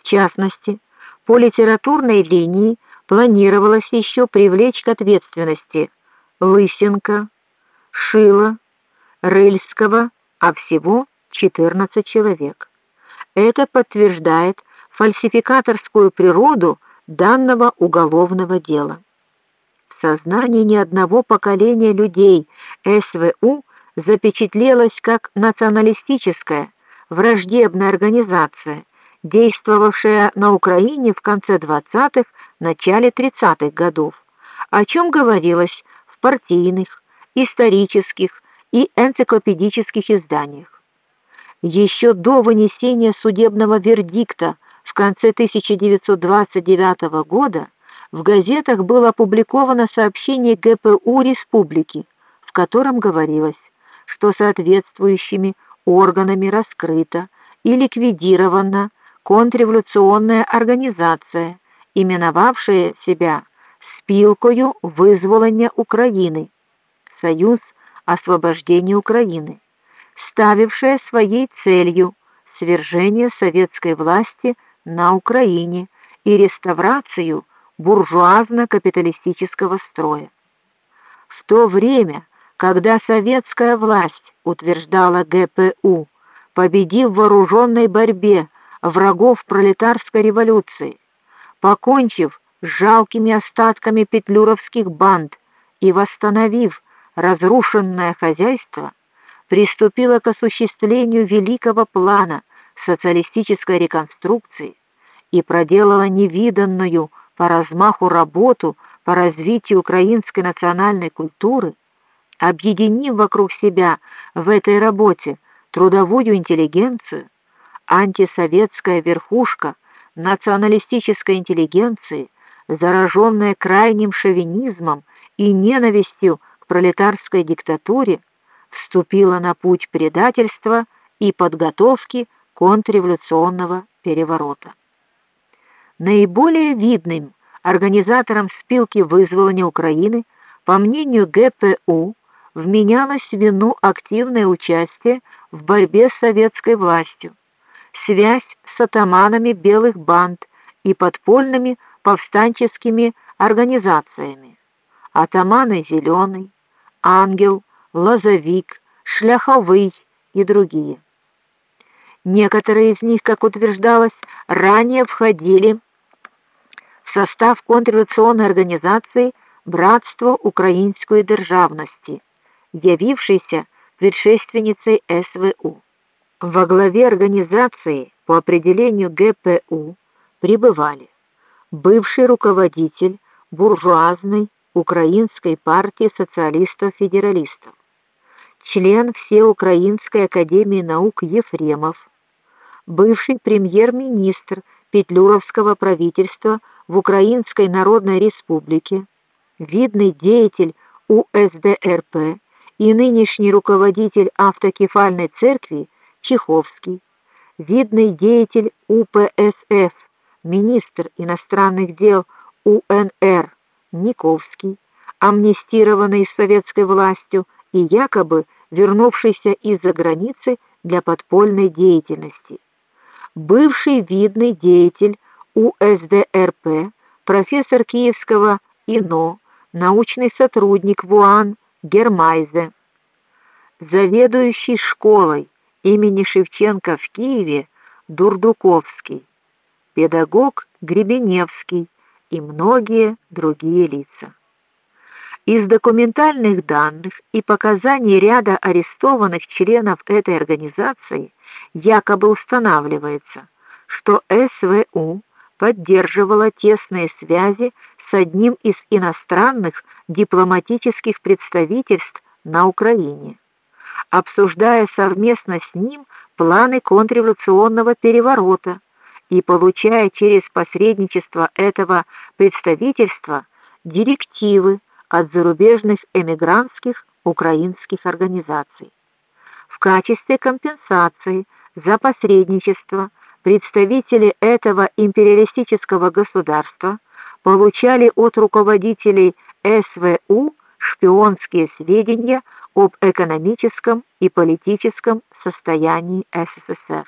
В частности, по литературной линии планировалось еще привлечь к ответственности Лысенко, Шила, Рыльского, а всего 14 человек. Это подтверждает фальсификаторскую природу данного уголовного дела. В сознании ни одного поколения людей СВУ запечатлелась как националистическая, враждебная организация, действовавшая на Украине в конце 20-х, начале 30-х годов, о чем говорилось в партийных, исторических и энциклопедических изданиях. Еще до вынесения судебного вердикта в конце 1929 года в газетах было опубликовано сообщение ГПУ Республики, в котором говорилось, что соответствующими органами раскрыта и ликвидирована контрреволюционная организация, именовавшая себя Спілкою визволення України, Союз освобождения Украины, ставившая своей целью свержение советской власти на Украине и реставрацию буржуазно-капиталистического строя. В то время, когда советская власть утверждала ГПУ, победив в вооруженной борьбе врагов пролетарской революции, покончив с жалкими остатками петлюровских банд и восстановив разрушенное хозяйство, приступила к осуществлению великого плана социалистической реконструкции и проделала невиданную по размаху работу по развитию украинской национальной культуры, объединив вокруг себя в этой работе трудовую интеллигенцию, антисоветская верхушка националистической интеллигенции, зараженная крайним шовинизмом и ненавистью к пролетарской диктатуре, вступила на путь предательства и подготовки контрреволюционного переворота. Наиболее видным организатором спилки вызволения Украины, по мнению ГПУ, вменялось вину активное участие в борьбе с советской властью, связь с атаманами белых банд и подпольными повстанческими организациями. Атаманы Зеленый, Ангел, Лозовик, Шляховый и другие. Некоторые из них, как утверждалось, ранее входили в состав контрреволюционной организации Братство украинской державности, явившейся предшественницей СВУ. Во главе организации по определению ГПУ пребывали бывший руководитель буржуазной Украинской партии социалистов-федералистов, член Всеукраинской академии наук Ефремов, бывший премьер-министр Петлюровского правительства в Украинской Народной Республике, видный деятель УСДРП и нынешний руководитель автокефальной церкви Чеховский, видный деятель УПСФ, министр иностранных дел УНР Никовский, амнистированный советской властью и якобы вернувшийся из-за границы для подпольной деятельности. Бывший видный деятель УСДРП, профессор Киевского ИНО, научный сотрудник ВУАН Гермайзе, заведующий школой имени Шевченко в Киеве Дурдуковский, педагог Гребеневский и многие другие лица. Из документальных данных и показаний ряда арестованных членов этой организации якобы устанавливается, что СВУ поддерживала тесные связи с одним из иностранных дипломатических представительств на Украине, обсуждая совместно с ним планы контрреволюционного переворота и получая через посредничество этого представительства директивы от зарубежных эмигрантских украинских организаций. В качестве компенсации за посредничество представители этого империалистического государства получали от руководителей СВУ шпионские сведения об экономическом и политическом состоянии СССР.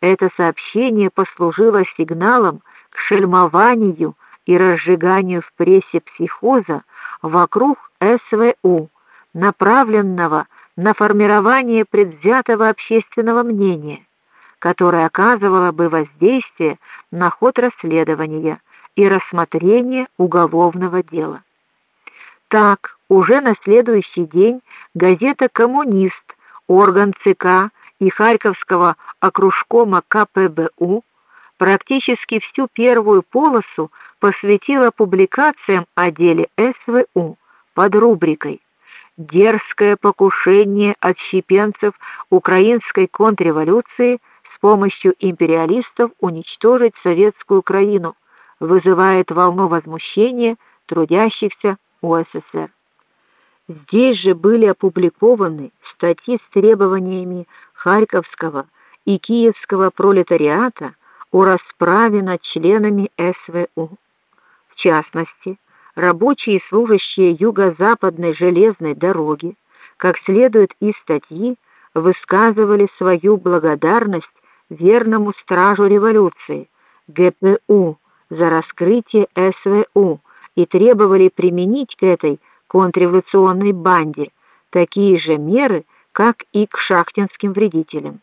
Это сообщение послужило сигналом к шельмованию и разжиганию в прессе психоза вокруг СВУ, направленного на формирование предвзятого общественного мнения, которое оказывало бы воздействие на ход расследования и рассмотрение уголовного дела. Так, уже на следующий день газета Коммунист, орган ЦК и Харьковского окружкома КПБУ практически всю первую полосу посвятила публикациям о деле СВУ под рубрикой Дерзкое покушение отщепенцев украинской контрреволюции с помощью империалистов уничтожить советскую Украину вызывает волну возмущения трудящихся УССР. Здесь же были опубликованы статьи с требованиями Харьковского и Киевского пролетариата о расправе над членами СВУ. В частности, рабочие и служащие юго-западной железной дороги, как следует из статьи, высказывали свою благодарность верному стражу революции ГПУ за раскрытие СВУ и требовали применить к этой контрреволюционной банде такие же меры, как и к шахтинским вредителям.